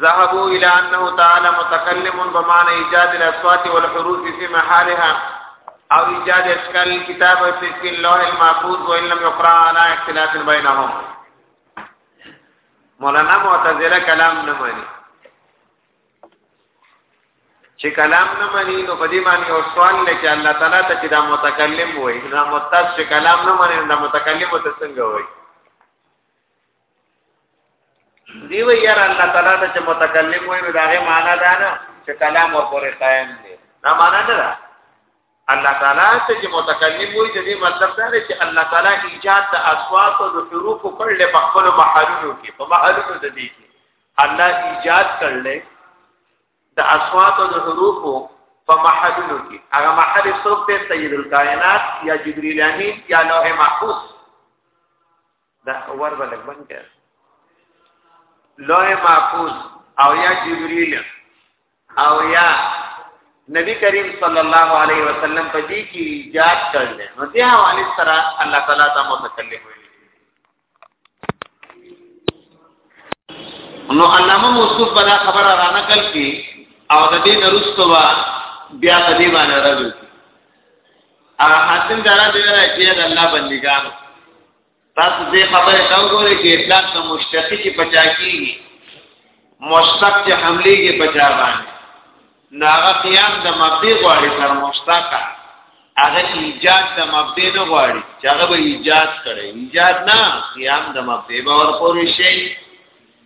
ذهبوا الى انه تعالى متكلم بمعنى ايجاد الاصوات والحروف في محلها او ایجاد اشکال کتاب فی اللوح المحفوظ وان لم يقرا على اختلاف بينهم مولانا معتزله کلام نه مانی چې کلام نه مانی نو په دې باندې او سوال لکه الله تعالی ته چې دا متکلم وای دا متص چې کلام نه مانی دا متکلم ته څنګه وای دیو یار الله تعالی ته چې متکلم وي دا غي معنا ده نه چې کلام او پورې قائم دی دا معنا نه ده الله تعالی ته چې متکلم وي د دې مطلب دا دی چې الله تعالی ایجاد د اصوات او د حروف په لړ په خپل محلونو کې په محلونو د دې کې الله ایجاد کړل د اصوات او د حروف په محلونو کې هغه محل څوک دی سید الکائنات یا جبرئیل امین یا لوح محفوظ دا خبر به لګ باندې لوح محفوظ او یا جبرئیل او یا نبی کریم صلی الله علیه وسلم په دې کې ایجاد کړل نو دې حواله سره الله تعالی ته متکلم وي نو علامه موصوف پر خبره را نقل کی او د دې نرستو وا بیا په دې باندې راځي ا حاصل دارا دې راځي د الله بندګانو تاسو دې خبره ته وګورئ چې اطلاق د مشتقي کې پچا کیږي مشتق چې حمله کې پچا باندې ناغه قیام د مبدی غواړي تر مشتقه هغه ایجاد د مبدی نه غواړي چې هغه به ایجاد کړي ایجاد نه قیام د مبدی به ورپورې شي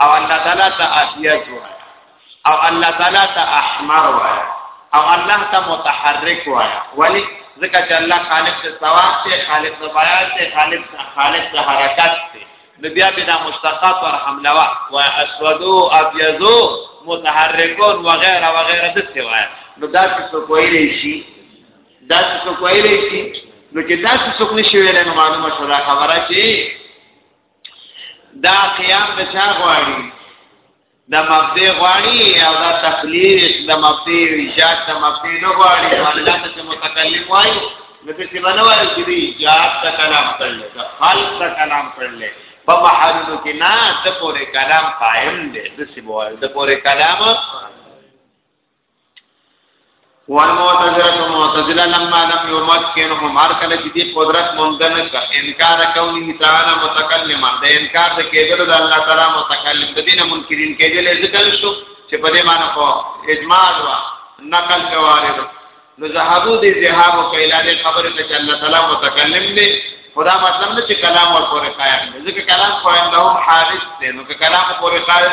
او الله تعالی ته احیات وایي او الله تعالی ته احمر وایي او الله ته متحرک وایي ولی ځکه چې الله خالق د ثواب دی خالق د بیان دی خالق د خالق د حرکت دی نو بیا بنا مشتقات ور حملوا و اسودو ابيضو متحرکون وغيرها وغيرها د څه وایي نو دا څه کویلی شي دا څه کویلی شي نو چې دا څه څوک نشي ویل نو معلومه شوه خبره چې دا قیام د چا غواړي د مبدی غواړي او دا تخلیق د مبدی ایجاد د مبدی نه غواړي الله ته متکلم وایي نو څه څه بنوایي چې ایجاد ته کلام کړل د خلق ته کلام کړل په محلو کې نه د پورې کلام قائم دی د څه بوایي د پورې کلام والمعتزله معتزله لما لم يمكنهم هر کله چې دې قدرت ممدن ک انکار کوي تعالی متکلم د انکار د کېدل د الله تعالی متکلم د دینه منکرین کېدل ذکر شو چې په دې معنی کو اجماع وا نقل کوارد نو زهابو دې زهاب او کایلان خبره ته چې الله تعالی متکلم دی خدا مطلب نه چې کلام ور پورې قائم دی ځکه کلام قائم له حادث دی نو کلام پورې قائم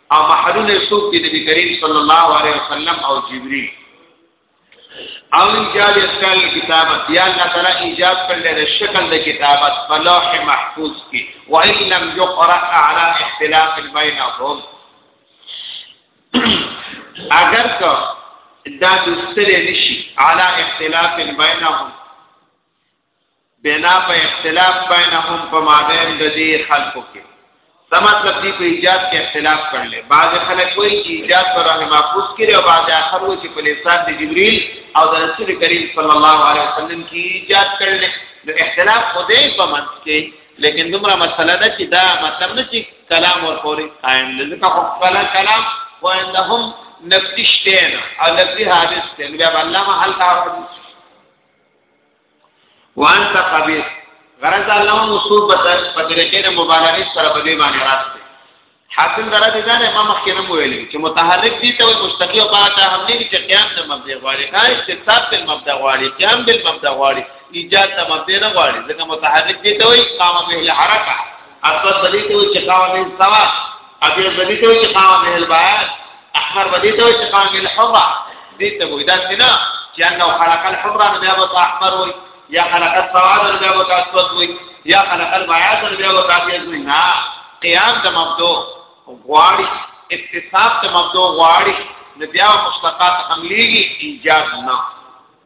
او محلونه سوق دي نبی کریم صلی الله علیه وسلم او جبرئیل او ایجاد اسکال کتابت یا الله تعالی ایجاد کړل د شکل د کتابت په لوح محفوظ کې و ان لم یقرأ علی اختلاف بینهم اگر که دا دستره نشي علی اختلاف بینهم بنا په اختلاف بینهم په مابین د دې خلکو کې دا مطلب دی په ایجاد کې اختلاف کړل بعض خلک وایي چې ایجاد پر راه محفوظ کړي او بعض اخر وایي چې په لسان د جبرئیل او د رسول کریم صلی الله علیه وسلم کې ایجاد کړل نو اختلاف خو دې په منځ کې لیکن دومره مسله ده چې دا مطلب نه چې کلام ور پورې قائم دي ځکه خو کله کلام وانهم نفسشتین او لفظی حادث ته بیا علامه حل کاوه وانت خبيث غرض الله مصوب په طریقې د مبالغه سره په دې باندې راځي حاصل دره دې ځان امام مخکنه مو ویلي چې متحرک دي ته مستقی او باندې هم نه چې قیام د مبدا غواړي نه استثاب د مبدا غواړي قیام د مبدا غواړي ایجاد د مبدا نه غواړي ځکه متحرک دي ته وي قام به الحرکه اکبر بدی ته وي چې قوام السوا ابي بدی ته وي چې قوام البيان احمر بدی ته وي چې قوام الحمرا دې ته وي دا څنګه چې انه خلق الحمرا نو بیا به احمر وي یا خلق السوا نو بیا به اسود وي یا خلق البيان نو بیا به ابيض وي نه قیام د مبدو غواړي اکتساب د مبدو غواړي نو بیا مشتقات حملېږي ایجاب نه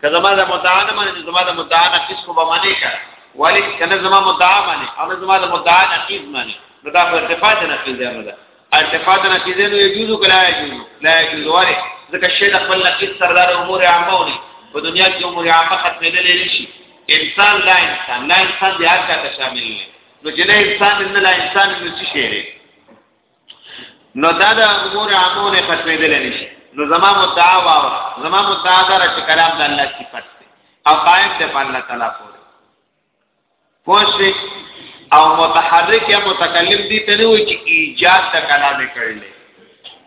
که زما د مدعا نه منې زما د مدعا نه کیس خو به منې که ولی کنه زما مدعا منې او نه زما د مدعا نه کیس منې نو دا په ارتفاع نه کیږي نه ده ارتفاع نه کیږي نو یجوز کلا یجوز لا یجوز ولی ځکه شی د خپل نقیص سردار امور عامه ونی په دنیا کې امور عامه ختمېدلې نشي انسان لا انسان لا انسان دې هر څه شامل دی نو چې نه انسان نه لا انسان نو څه شي نو دا د امور عامو نه ختمېدل نشي نو زما مدعا واو زما مدعا دا چې کلام د الله صفت دی او قائم دی په الله تعالی پورې پوښي او متحرک یا متکلم دي ته نه وي چې ایجاد د کلام کړل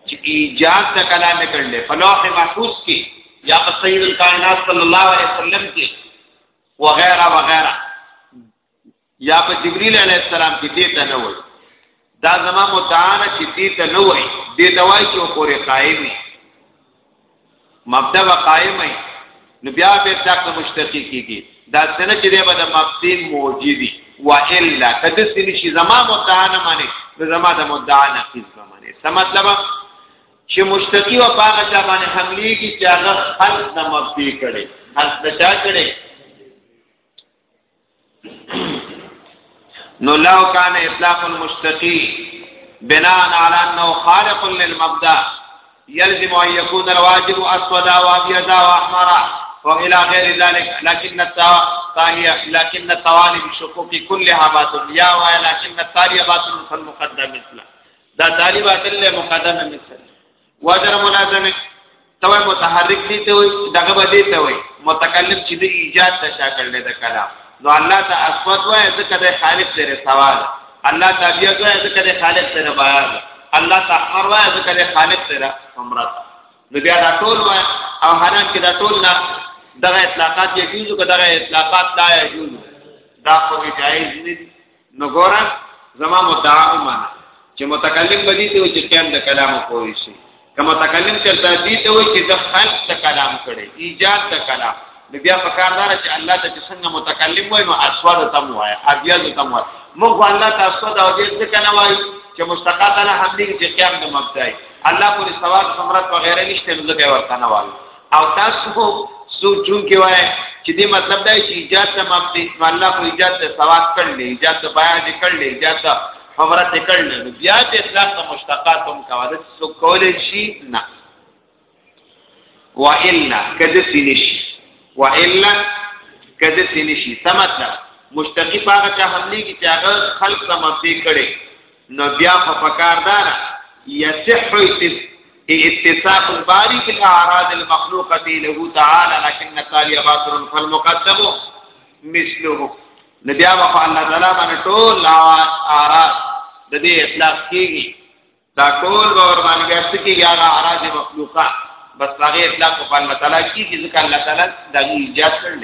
چې ایجاد د کلام کړل په لوح محفوظ کې یا په سید الکائنات صلی الله علیه وسلم کې وغیرہ وغیرہ یا په جبرئیل علی السلام کې دې ته نه وای دا زما متعانه چې دې ته نه وای دې ته وای چې پورې قائمي مبدا و قائمي نو بیا به تک مشتقی کیږي دا څنګه چې دې بده مبدی موجودي و الا کده سلی شي زما متعانه معنی نو زما د متعانه کیږي معنی څه مطلب چې مشتقی و پاغه چا باندې حملې کی چې هغه خلق نه مبدی کړي خلق نشا کړي نو لو کان اطلاق المشتقی بناء على انه خالق للمبدا يلزم ان يكون الواجب اسودا وابيضا واحمرا والى غير ذلك لكن التالي لكن التوالي بشقوق كلها باطل يا ولكن التالي باطل فالمقدم مثله دا تالي باطل مقدم مثله واجر ملازمه توای متحرک دي ته وي دغه به دي ته وي متکلم چې د ایجاد د شاکل له د کلام نو الله ته اسوات وای ځکه د خالق سره سوال الله ته بیا وای ځکه د خالق سره بیان الله ته امر وای ځکه د خالق سره امر نو بیا دا ټول وای او حالان کې دا ټول نه دغه اطلاقات یې کیږي که دغه اطلاقات لا یې کیږي دا خو جایز نه دي نو ګوره زما مدعا ومنه چې متکلم بدی ته چې قیام د کلام کوی شي که متکلم چرته دی ته وي چې د خلق د کلام کړي ایجاد د کلام نو بیا په کار دار چې الله ته څنګه متکلم وای نو اسواد تم وای ابیا تم وای موږ الله ته اسواد او دې څه کنه وای چې مستقاته نه هم دې چې قیام د مبدای الله پورې ثواب ثمرت وغیرہ نشته نو ځکه ورته نه وای او تاسو خو سو چون کې وای چې دې مطلب دا چې ایجاد ته مبدي الله خو ایجاد ته ثواب کړل ایجاد ته بیان دې کړل ایجاد ته عمره ته کړل بیا دې اطلاق ته مشتقات هم کاوه سو کول شي نه والا کده سینش والا کده سینشي څه مطلب مشتقی پاغه چا حمله کی چې هغه خلق ته مبدي کړي نو بیا خو پکار دارا یصح اتصاف الباری بالاعراض المخلوقه له تعالی لكن التالي باطل فالمقدم مثله نو بیا خو الله تعالی باندې ټول اعراض د دې اطلاق کیږي دا ټول باور باندې بیا سکی یا اعراض مخلوقه بس هغه اطلاق په الله تعالی کیږي ځکه الله تعالی د ایجاد کړل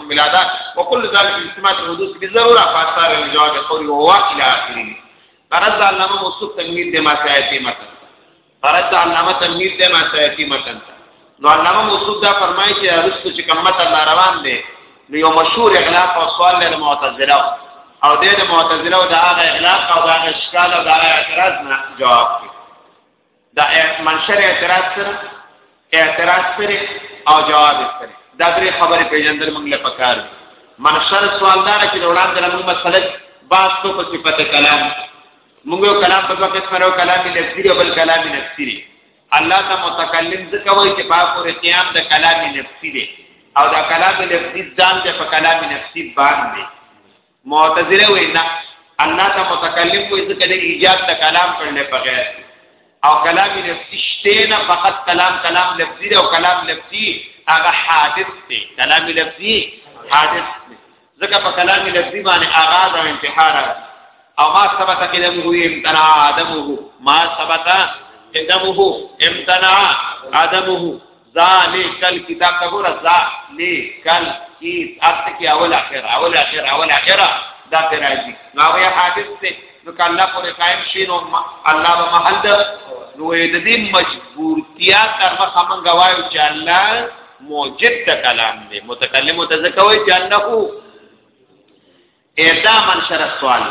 ملادا وكل ذلك اجتماع الحدوث بالضروره فاثار الجواب قول وهو الى اخره فرد علامه موصوف تنویر د ما سایتی متن فرد علامه تنویر د ما سایتی متن نو علامه موصوف دا فرمایي چې ارستو چې کمت الله روان دی نو یو مشهور اغلاق او سوال له معتزله او د معتزله او د هغه اغلاق او د هغه اشکال او د هغه اعتراض نه جواب کوي دا منشر اعتراض سره اعتراض سره او جواب سره دا درې خبرې پیژندل موږ له پکار منشر سوالدار چې وړاندې له موږ مسله باس کو په صفت کلام موږ یو کلام په وخت کې مرو کلام لفظي او بل کلام نفسي الله ته متکلم ځکه وایي چې په پورې قیام د کلام نفسي دی او دا کلام لفظي ځان د په کلام نفسي باندې معتزله وی نه الله ته متکلم وي ځکه د ایجاد د کلام پر نه بغیر او کلام نفسي شته نه فقط کلام کلام لفظي او کلام لفظي هغه حادث دی کلام لفظي حادث دی ځکه په کلام لفظي باندې آغاز او انتها راځي او ما ثبت قدمه امتنع عدمه ما ثبت قدمه امتنع عدمه ذالک الکتاب تقول ذالک الکتاب تکي اول اخر اول اخر اول اخر دا تراجي نو وی حادث ته نو کله پر قائم شین او الله به محل ده نو د دې مجبورتیا تر مخه مونږ وایو چې الله موجب ته کلام دی متکلم ته ځکه وایي چې انه ادا من شر سوال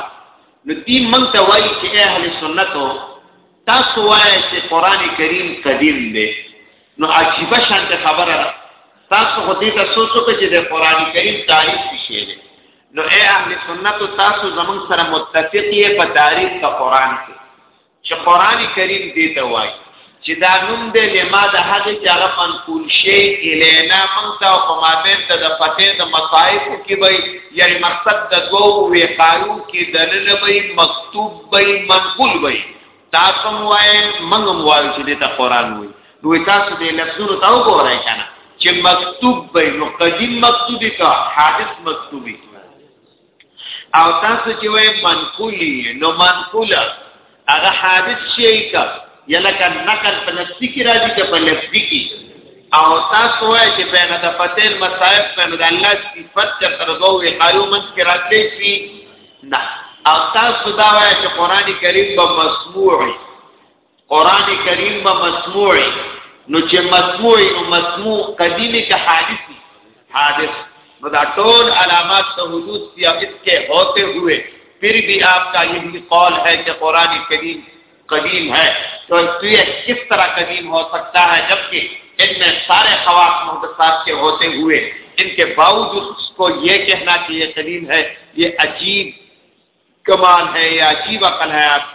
نو دی من ته وای چې اهل سنتو تاسو وای چې قران کریم قدیم دی نو عجیب شانت خبره ده تاسو خو دې ته سوچو چې د قران کریم تعریف شي دی نو اے اهل سنتو تاسو زمون سره متفق یې په تعریف د قران کې چې قران کریم دې ته وایي چې دا نوم دې لما د هغه چې هغه منقول شي الینا مونږ ته او په مابین ته د فتح د مصائب کې وي یعنی مقصد د دوو وقایو کې دلل وي مکتوب وي منقول وي تاسو وایي مونږ وایو چې دې ته قران وایي دوی تاسو دې لفظونو ته وګورئ کنه چې مکتوب وي نو قدیم مکتوبی کا حادث مکتوبی او تاسو چې وای منقولی نو منقوله هغه حادث شي کا یلکه نقل په نفسي کې راځي که په لفظي کې او تاسو وای چې بین د فتیل مصائب بین د الله صفات چې تر دوه وقایو من کې راځي شي نه او تاسو دا وای چې قران کریم به مسموع قران کریم به مسموع نو چې مسموع او مسموع قدیمی کا حادث حادث نو دا ټول علامات تو حدود یا اس کے ہوتے ہوئے پھر بھی آپ کا یہ بھی قول ہے کہ قرآن قدیم قدیم ہے تو یہ کس طرح قدیم ہو سکتا ہے جبکہ ان میں سارے خواص محدثات کے ہوتے ہوئے ان کے باوجود اس کو یہ کہنا کہ یہ قدیم ہے یہ عجیب کمال ہے یہ عجیب عقل ہے آپ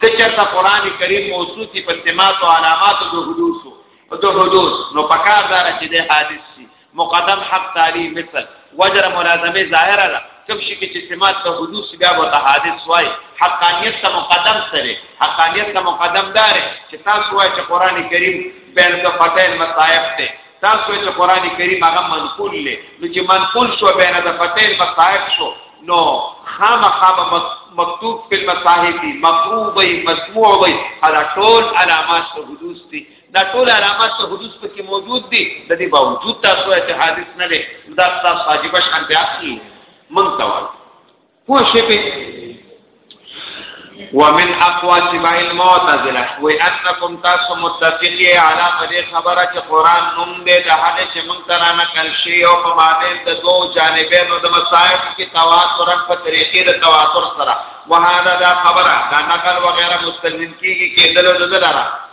ته چرته قران کریم موصوف په سمات او علامات د حدوث او د حدوث نو پکار دار چې د حادث شي مقدم حق تاری مثل وجر ملازمه ظاهره ده کوم شي چې سمات د حدوث بیا وته حادث وای حقانیت ته مقدم سره حقانیت ته مقدم دار چې تاسو وای چې قران کریم بین د فتح مصائب ته تاسو چې قران کریم هغه منقول لې نو چې منقول شو بین د فتح مصاحب شو نو خامخا مکتوب په مصاحب دي مقروء وي مسموع وي دا ټول علامات ته حدوث دي دا ټول علامات ته حدوث پکې موجود دي د دې باوجود تاسو ته حادث نه لې دا تاسو واجب شان بیا کی من توال پوه شئ ومن اقوا تبع المعتزله وانکم تاسو متفقی علی مدی خبره چې قران نوم دې د هغه چې مونږ ترا نقل شی او په معنی د دوو جانبینو د مصائب کې تواتر په طریقې د تواتر سره وهذا دا خبره دا نقل وغیرہ مستلزم کیږي کېدل د دلاره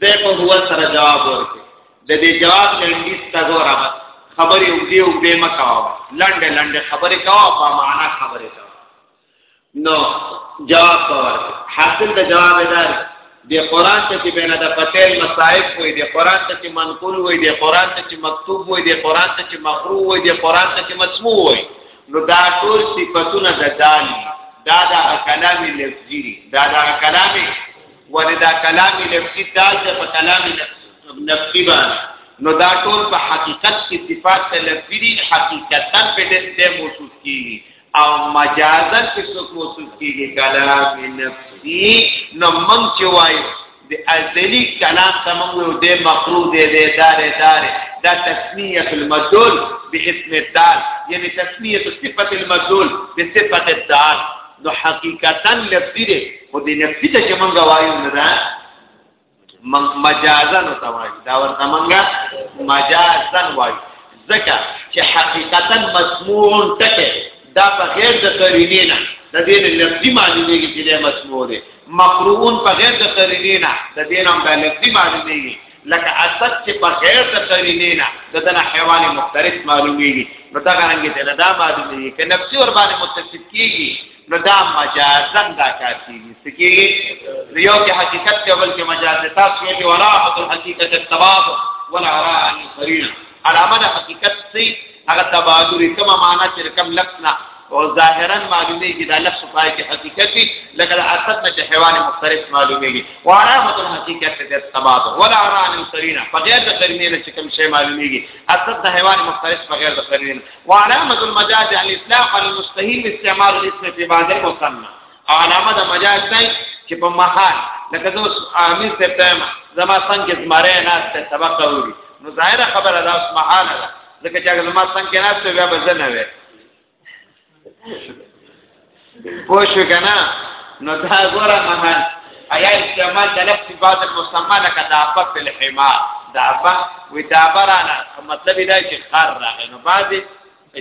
ده په هو سره جواب ورکړي د دې جواب لنډیز تا ګوره بس خبرې وګړي او به مکاو لنډه لنډه خبرې کاو په معنا خبرې کاو نو جواب کاور حاصل د جواب دار د قران ته چې بنا د پتیل مصائب وي د قران ته چې منقول وي د قران ته چې مکتوب وي د قران ته چې مقرو وي د قران ته چې مسموع وي نو دا ټول صفاتونه د دالي دا دا کلامي لفظي دا دا کلامي ولې دا کلام لفظي دال ده په کلام نفسي باندې نو دا ټول په حقیقت کې صفات ته لفظي دي حقیقتا په دې موصوف کیږي او مجازا په څوک موصوف کیږي کلام نفسي نو من چې وایو د ازلی کلام سمون یو د مقرو د د دار دار دا تسمیه المدل باسم الدال یعنی تسمیه صفت المدل بصفت الدال نو حقیقتا لفظی دی خو د نفسی ته چې مونږ وایو نه ده مجازا نو توایي دا ورته مونږه مجازا وایو ځکه چې حقیقتا مسموع ټکه دا په غیر د قرینې نه د دې لفظي معنی نه کې چې مسموع دی مقرون په غیر د قرینې نه د دې نوم د لفظي معنی نه لکه اسد چې بغیر د قرینې نه د دنه حیوان مختلف معلومیږي نو دا غرنګ دې نه دا معلومیږي که نفسي ور باندې متصف کیږي نو دا مجازن دا کار کیږي سکیږي یو کې حقیقت ته بلکې مجاز ته تاسو یې ولا حقیقت التباب ولا را القرینه علامه حقیقت سي هغه تبادری کومه معنا چې کوم لفظ نه او ظاهرا معلومیږي دا لفظ پای کې حقیقت دی لکه د اصل نه چې حیوان مختلف معلومیږي وعلامه الحقیقت د تبادر ولا عران سرینا بغیر د قرینه نه چې کوم شی معلومیږي اصل د حیوان مختلف بغیر د قرینه وعلامه المجاز عن الاسلام عن المستحيل استعمال الاسم في بعض المسمى علامه د مجاز دی چې په محل لکه زه امیر صاحب ته ما زما څنګه زماره نه ته سبق اوري نو ظاهره خبره ده اوس محل ده ځکه چې زما څنګه نه ته بیا به نه وي پوه شو کنه نو دا ګوره محل ایا استعمال د لفظ بعد المسمى لکه د افق په الحمار د افق وی دا براله مطلب دا چې خر راغی نو بعضی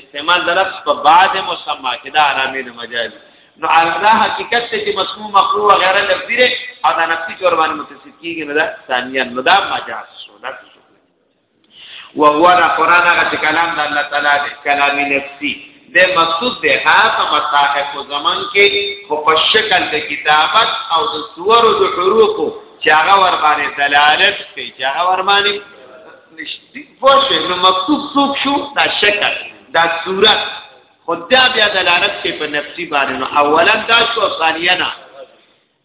استعمال د لفظ په بعد مسما کې دا علامه د مجاز نو دا حقیقت ته چې مسموع مقروع وغیرہ لفظي لري او دا نفسي تور باندې متصف کیږي نو دا ثانیا نو دا مجاز شو دا او هو دا قران هغه چې کلام د الله تعالی دی کلام نفسي د مقصود دی هغه مصاحف او زمان کې خو په شکل د کتابت او د صور او د حروف چې هغه ور باندې دلالت کوي چې هغه ور باندې نشتی پوشه نو مکتوب څوک شو دا شکل دا صورت خدا بیا دلالت کوي په نفسي باندې نو اولا دا شو ثانیا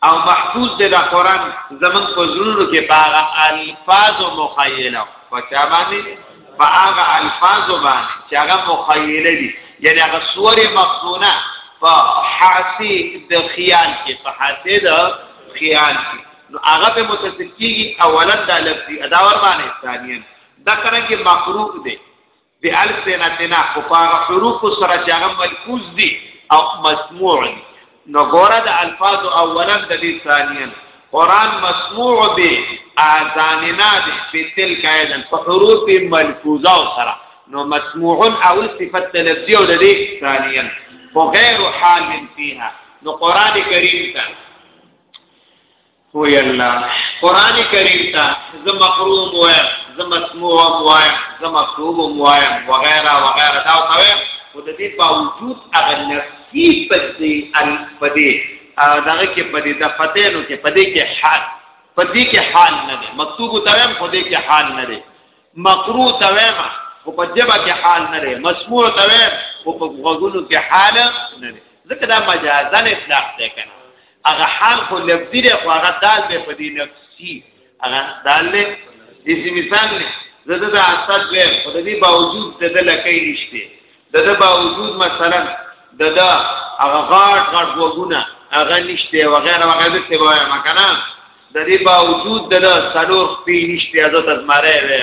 او محفوظ دی دا قران زمون په زړونو کې باغه الفاظ او مخیله پچا باندې باغه الفاظ باندې چې هغه مخیله دي یعنی هغه صور مخزونه په حاسی د خیال کې په حاسی د خیال کې نو هغه به متصل کیږي اولا دا لفظي ادا ور باندې ثانیا دا کنه کې مقروب دی د السنتنا په هغه حروف سره چې هغه ملفوظ دي او مسموع دي نو ګوره د الفاظ اولا د دې ثانیا قران مسموع دی اذاننا دی په تلک ایدن په حروف ملفوظه سره نو مسموع او صفت لفظي او د دې ثانیا په غیر حال فيها نو قران کریم ته هو یا الله قران کریم ته زه محروم وایم زه مسموع وایم زه مکروب وایم وغیرہ وغیرہ دا ته وایم خو د دې باوجود هغه نفسي پدې ال پدې دغه کې پدې د فتنو کې پدې کې حال پدې کې حال نه دی مکتوب ته وایم خو دې کې حال نه دی مقروء ته وایم خو په جبه کې حال نه دی مسموع ته وایم خو په غوګونو کې حال نه دی ځکه دا مجازن اطلاق دی کنه هغه حال خو لفظي دی خو هغه دال دی په دې نفسي هغه دال دی د مثال نه زده د اسد وې په دې باوجود د دې لکه نشته د دې باوجود مثلا د دا هغه غاټ غاټ وګونه هغه نشته وغیرہ وغیرہ څه وایي مکنه د دې باوجود د سلور خپې نشته حضرت ازماره وې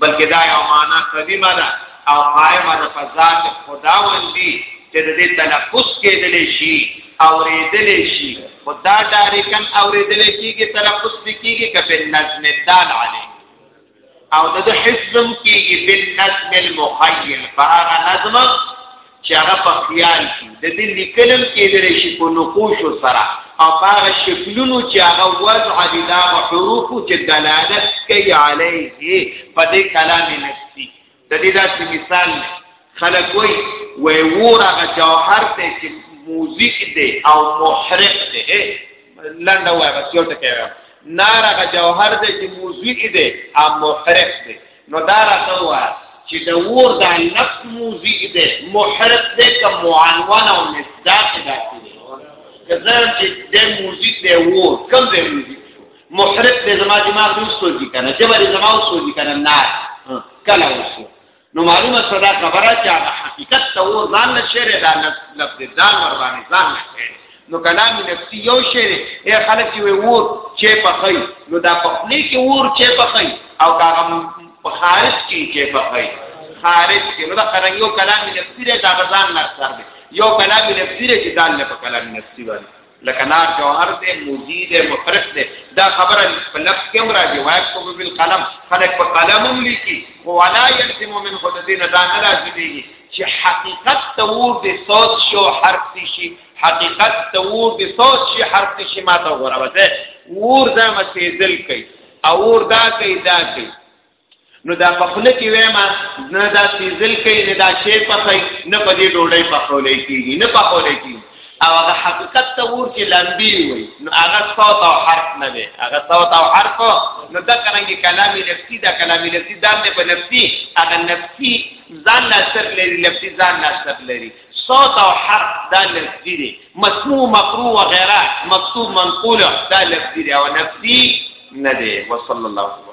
بلکې دا یو معنا قدیمه ده او قائمه ده په ذات خداوندی چې د دې تلفظ کېدل شي اوریدل شي خدا ډایرکن اوریدل کېږي تلفظ کېږي کفه نظم دال علی او د حزم کېږي په نظم المخیل فهغه نظم چې هغه په خیال کې د دې لیکلم کېدلی شي په نقوشو سره او په هغه شکلونو چې هغه وضع دي دا حروفو چې دلالت کوي علیه په دې کلام نفسي د دې داسې مثال خلک وایي وای وور هغه جوهر ته چې موزیک دی او محرق دی لنډه وایي بس یو ټکی نار هغه جوهر دی چې موزیک دی او محرق دی نو دا راته ووایه چې د اور دا لفظ موضوع دی محرک دی که معنون او مصداق دا څه دی که ځان چې د موضوع دی اور کوم دی موضوع شو محرک دی زما دماغ اوس سوځي که نه جبر زما اوس سوځي که نه نه کله اوس نو معلومه صدا خبره چې هغه حقیقت ته اور ځان نه شعر دا لفظ ځان ور باندې ځان نه نو کلام نفسي یو شی دی اے خلک چې ور چې پخې نو دا پخلي کې ور چې پخې او کاغه په خارج کې چې پخې خارج کې نو دا قران یو کلام نفسي دی دا غزان نه سر دی یو کلام نفسي دی چې دال نه په کلام نفسي باندې لکه نار جوهر دی موزی دی مفرق دی دا خبره په لفظ کې مرا دی وایي کو بل قلم خلک په قلم هم لیکي خو ولا يلزم من خود دین دا نه لازمي چې حقیقت ته ور دي صوت شو حرف شي حقیقت د ور د صوت شي حرف شي ماته غره وته ور دا مسیدل کوي اور دا کوي دا کوي نو دا په خله کې وېما نه دا سیزل کوي نه دا شی په کوي نه په دې ډوډۍ په خولې کېږي نه په خولې کېږي او هغه حقیقت ته ور چې لمبي وي نو هغه صوت او حرف نه دی هغه صوت او حرف نو دا څنګه کلام نفسي دا کلام نفسي دا نه په نفسي هغه نفسي ځان لا سر لري نفسي ځان لا سر لري صوت او حرف دا لفظي دي مسموع مقروء و غیره مکتوب منقول دا لفظي دي او نفسي نه دي وصلی الله علیه